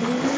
How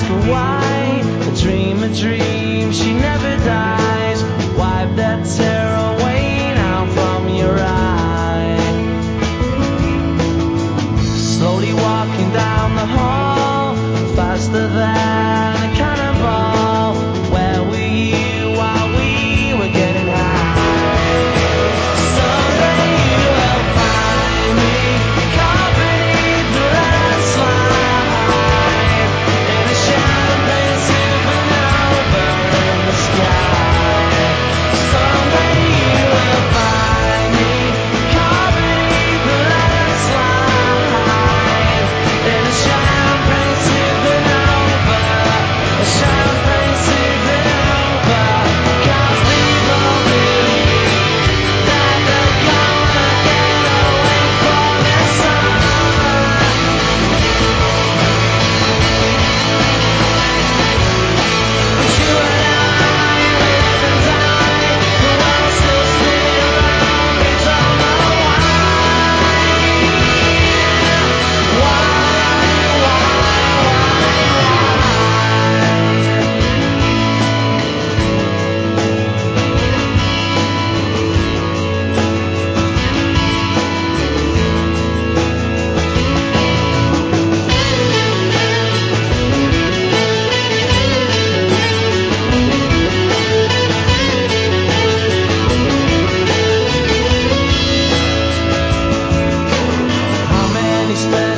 Ask her why. A dream, a dream, she never dies. Wipe that tear away now from your eye. Slowly walking down the hall, faster than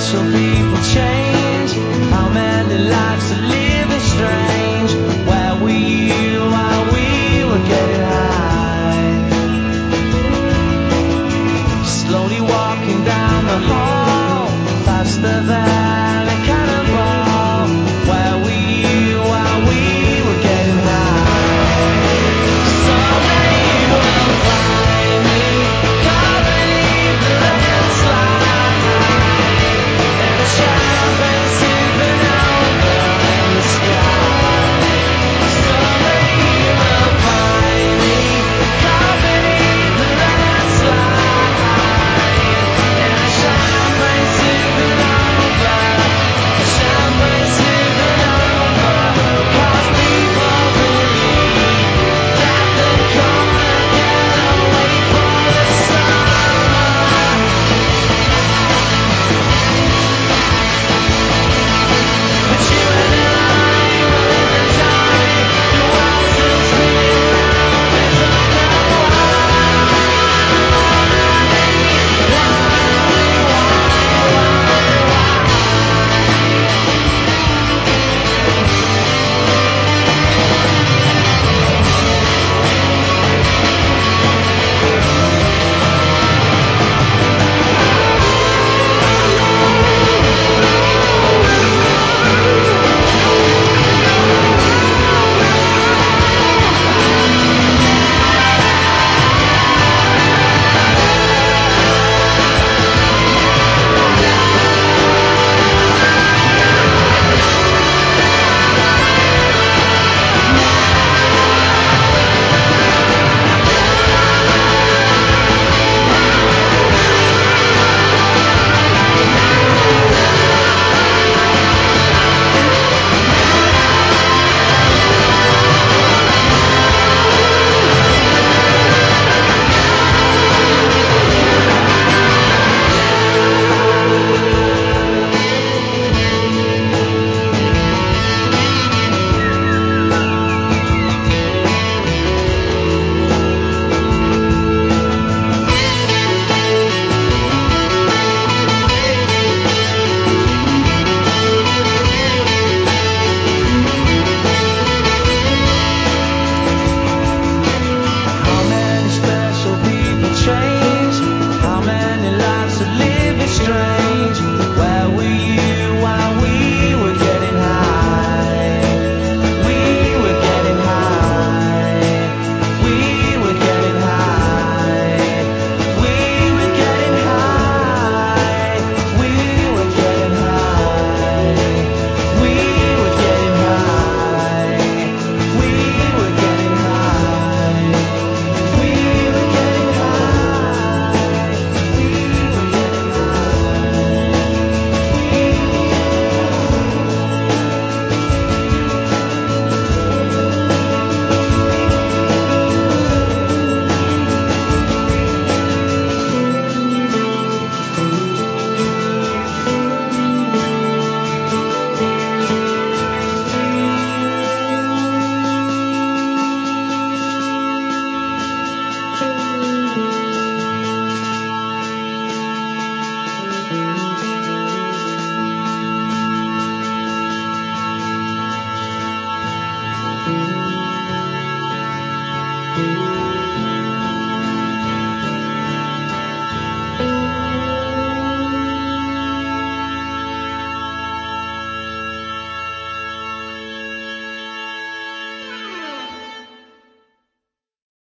special people change? How many lives are living strange?